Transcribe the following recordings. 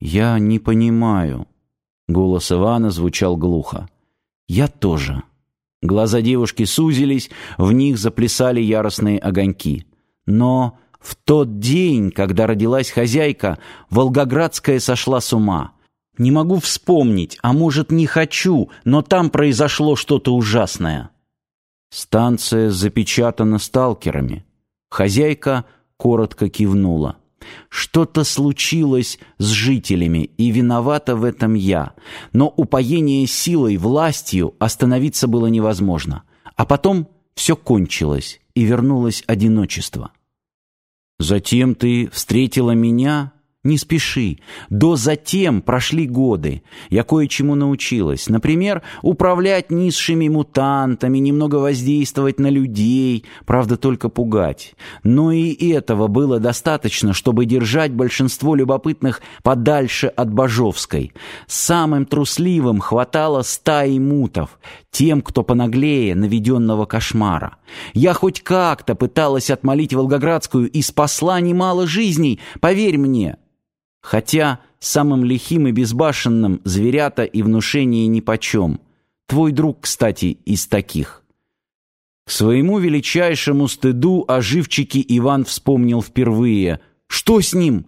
Я не понимаю. Голос Ивана звучал глухо. Я тоже. Глаза девушки сузились, в них заплясали яростные огоньки. Но в тот день, когда родилась хозяйка, Волгоградская сошла с ума. Не могу вспомнить, а может, не хочу, но там произошло что-то ужасное. Станция запечатана сталкерами. Хозяйка коротко кивнула. Что-то случилось с жителями, и виновата в этом я. Но упоение силой, властью остановиться было невозможно. А потом все кончилось, и вернулось одиночество. Затем ты встретила меня не спеши. До затем прошли годы. Я кое-чему научилась. Например, управлять низшими мутантами, немного воздействовать на людей, правда, только пугать. Но и этого было достаточно, чтобы держать большинство любопытных подальше от Бажовской. Самым трусливым хватало стаи мутов, тем, кто понаглее наведенного кошмара. Я хоть как-то пыталась отмолить Волгоградскую и спасла немало жизней, поверь мне. Хотя самым лихим и безбашенным зверята и внушение нипочем. Твой друг, кстати, из таких. К своему величайшему стыду о живчике Иван вспомнил впервые. «Что с ним?»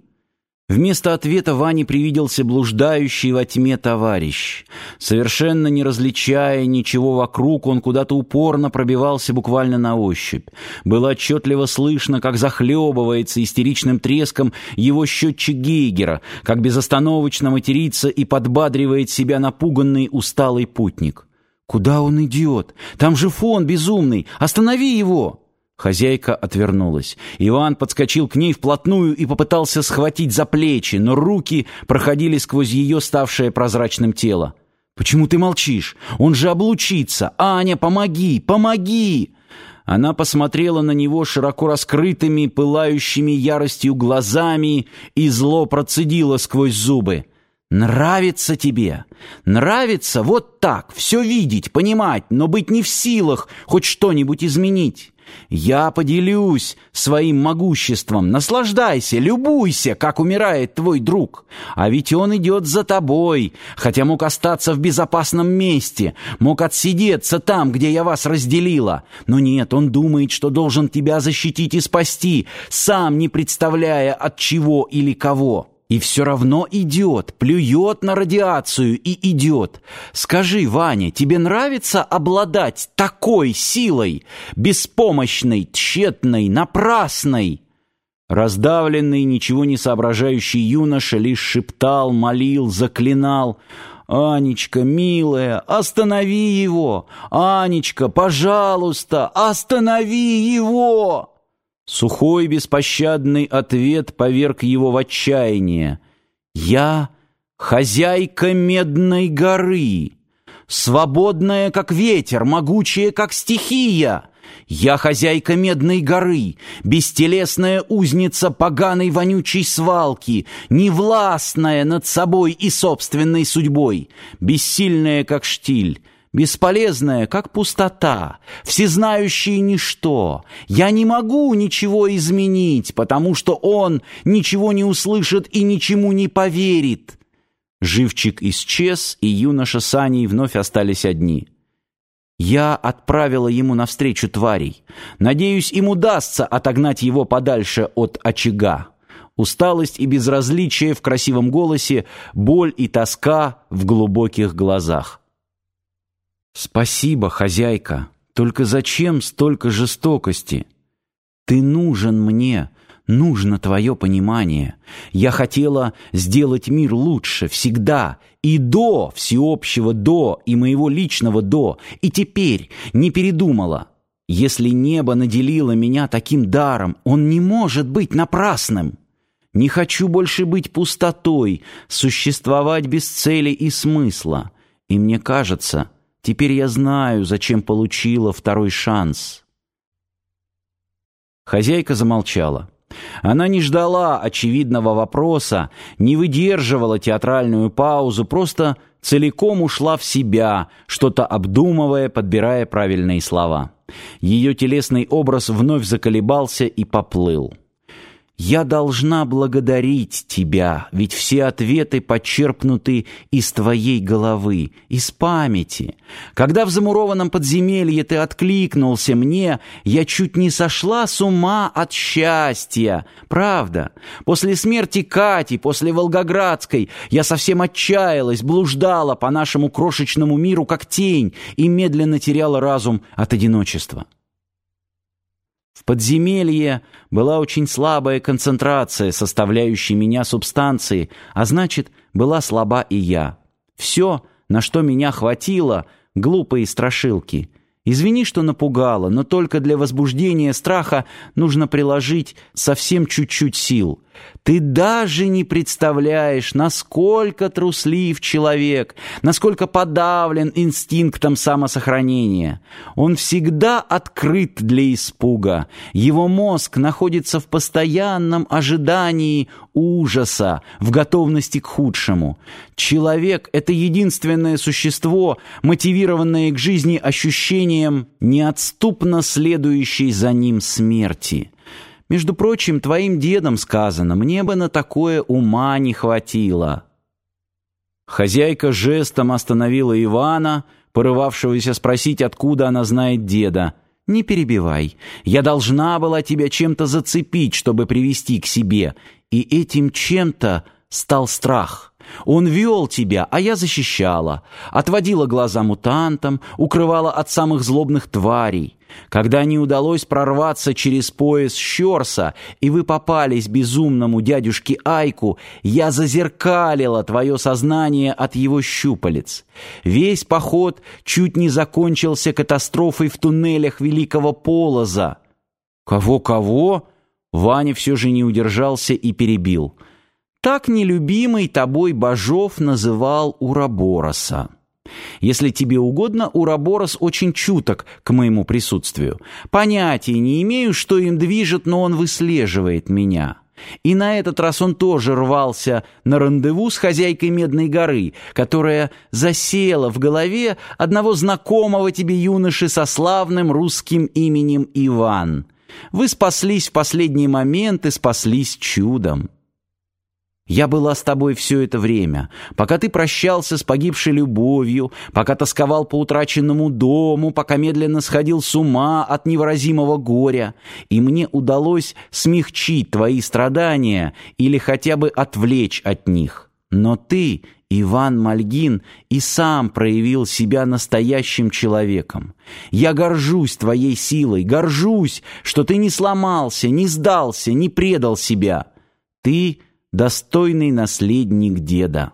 Вместо ответа Ване привиделся блуждающий во тьме товарищ. Совершенно не различая ничего вокруг, он куда-то упорно пробивался буквально на ощупь. Было отчетливо слышно, как захлебывается истеричным треском его счетчик Гейгера, как безостановочно матерится и подбадривает себя напуганный усталый путник. «Куда он идет? Там же фон безумный! Останови его!» Хозяйка отвернулась. Иван подскочил к ней вплотную и попытался схватить за плечи, но руки проходили сквозь ее ставшее прозрачным тело. «Почему ты молчишь? Он же облучится! Аня, помоги! Помоги!» Она посмотрела на него широко раскрытыми, пылающими яростью глазами и зло процедила сквозь зубы. «Нравится тебе? Нравится вот так, все видеть, понимать, но быть не в силах хоть что-нибудь изменить?» Я поделюсь своим могуществом. Наслаждайся, любуйся, как умирает твой друг. А ведь он идет за тобой, хотя мог остаться в безопасном месте, мог отсидеться там, где я вас разделила. Но нет, он думает, что должен тебя защитить и спасти, сам не представляя от чего или кого». И все равно идет, плюет на радиацию и идет. Скажи, Ваня, тебе нравится обладать такой силой, беспомощной, тщетной, напрасной? Раздавленный, ничего не соображающий юноша лишь шептал, молил, заклинал. «Анечка, милая, останови его! Анечка, пожалуйста, останови его!» Сухой беспощадный ответ поверг его в отчаяние. «Я хозяйка Медной горы, свободная, как ветер, могучая, как стихия. Я хозяйка Медной горы, бестелесная узница поганой вонючей свалки, невластная над собой и собственной судьбой, бессильная, как штиль» бесполезное, как пустота, всезнающее ничто. Я не могу ничего изменить, потому что он ничего не услышит и ничему не поверит. Живчик исчез, и юноша с Аней вновь остались одни. Я отправила ему навстречу тварей. Надеюсь, им удастся отогнать его подальше от очага. Усталость и безразличие в красивом голосе, боль и тоска в глубоких глазах. «Спасибо, хозяйка. Только зачем столько жестокости? Ты нужен мне, нужно твое понимание. Я хотела сделать мир лучше всегда, и до всеобщего «до», и моего личного «до», и теперь не передумала. Если небо наделило меня таким даром, он не может быть напрасным». Не хочу больше быть пустотой, существовать без цели и смысла. И мне кажется, Теперь я знаю, зачем получила второй шанс. Хозяйка замолчала. Она не ждала очевидного вопроса, не выдерживала театральную паузу, просто целиком ушла в себя, что-то обдумывая, подбирая правильные слова. Ее телесный образ вновь заколебался и поплыл. Я должна благодарить тебя, ведь все ответы почерпнуты из твоей головы, из памяти. Когда в замурованном подземелье ты откликнулся мне, я чуть не сошла с ума от счастья. Правда, после смерти Кати, после Волгоградской, я совсем отчаялась, блуждала по нашему крошечному миру как тень и медленно теряла разум от одиночества. В подземелье была очень слабая концентрация составляющей меня субстанции, а значит, была слаба и я. Все, на что меня хватило, глупые страшилки. Извини, что напугала, но только для возбуждения страха нужно приложить совсем чуть-чуть сил. Ты даже не представляешь, насколько труслив человек, насколько подавлен инстинктом самосохранения. Он всегда открыт для испуга. Его мозг находится в постоянном ожидании ужаса, в готовности к худшему. Человек — это единственное существо, мотивированное к жизни ощущением неотступно следующей за ним смерти. Между прочим, твоим дедом сказано, мне бы на такое ума не хватило». Хозяйка жестом остановила Ивана, порывавшегося спросить, откуда она знает деда. «Не перебивай. Я должна была тебя чем-то зацепить, чтобы привести к себе. И этим чем-то стал страх». Он вел тебя, а я защищала, отводила глаза мутантам, укрывала от самых злобных тварей. Когда не удалось прорваться через пояс Щорса, и вы попались безумному дядюшке Айку, я зазеркалила твое сознание от его щупалец. Весь поход чуть не закончился катастрофой в туннелях Великого Полоза. Кого-кого? Ваня все же не удержался и перебил — так нелюбимый тобой Бажов называл Урабороса. Если тебе угодно, Ураборос очень чуток к моему присутствию. Понятия не имею, что им движет, но он выслеживает меня. И на этот раз он тоже рвался на рандеву с хозяйкой Медной горы, которая засела в голове одного знакомого тебе юноши со славным русским именем Иван. Вы спаслись в последний момент и спаслись чудом. Я была с тобой все это время, пока ты прощался с погибшей любовью, пока тосковал по утраченному дому, пока медленно сходил с ума от невыразимого горя, и мне удалось смягчить твои страдания или хотя бы отвлечь от них. Но ты, Иван Мальгин, и сам проявил себя настоящим человеком. Я горжусь твоей силой, горжусь, что ты не сломался, не сдался, не предал себя. Ты — достойный наследник деда.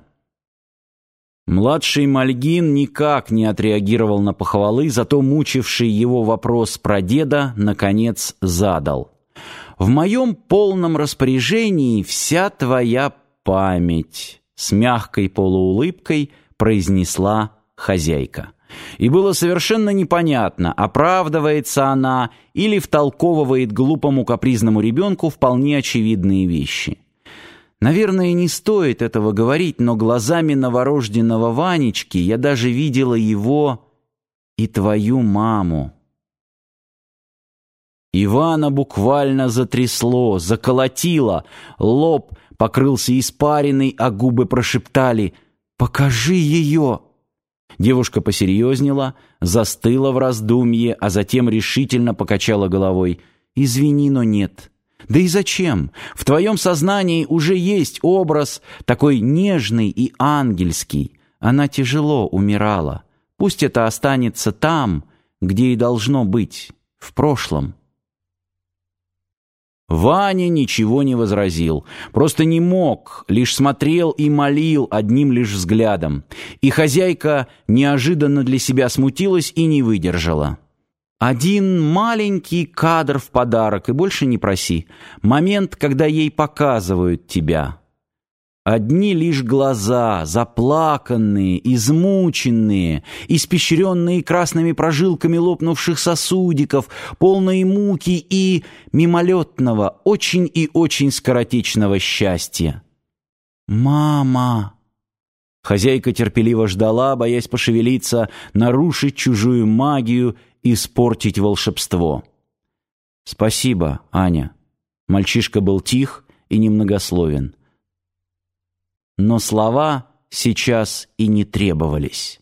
Младший Мальгин никак не отреагировал на похвалы, зато мучивший его вопрос про деда, наконец, задал. «В моем полном распоряжении вся твоя память», — с мягкой полуулыбкой произнесла хозяйка. И было совершенно непонятно, оправдывается она или втолковывает глупому капризному ребенку вполне очевидные вещи. Наверное, не стоит этого говорить, но глазами новорожденного Ванечки я даже видела его и твою маму. Ивана буквально затрясло, заколотило, лоб покрылся испариной, а губы прошептали «Покажи ее!». Девушка посерьезнела, застыла в раздумье, а затем решительно покачала головой «Извини, но нет». Да и зачем? В твоем сознании уже есть образ, такой нежный и ангельский. Она тяжело умирала. Пусть это останется там, где и должно быть, в прошлом. Ваня ничего не возразил, просто не мог, лишь смотрел и молил одним лишь взглядом. И хозяйка неожиданно для себя смутилась и не выдержала. Один маленький кадр в подарок, и больше не проси. Момент, когда ей показывают тебя. Одни лишь глаза, заплаканные, измученные, испещренные красными прожилками лопнувших сосудиков, полные муки и мимолетного, очень и очень скоротечного счастья. «Мама!» Хозяйка терпеливо ждала, боясь пошевелиться, нарушить чужую магию испортить волшебство. Спасибо, Аня. Мальчишка был тих и немногословен. Но слова сейчас и не требовались.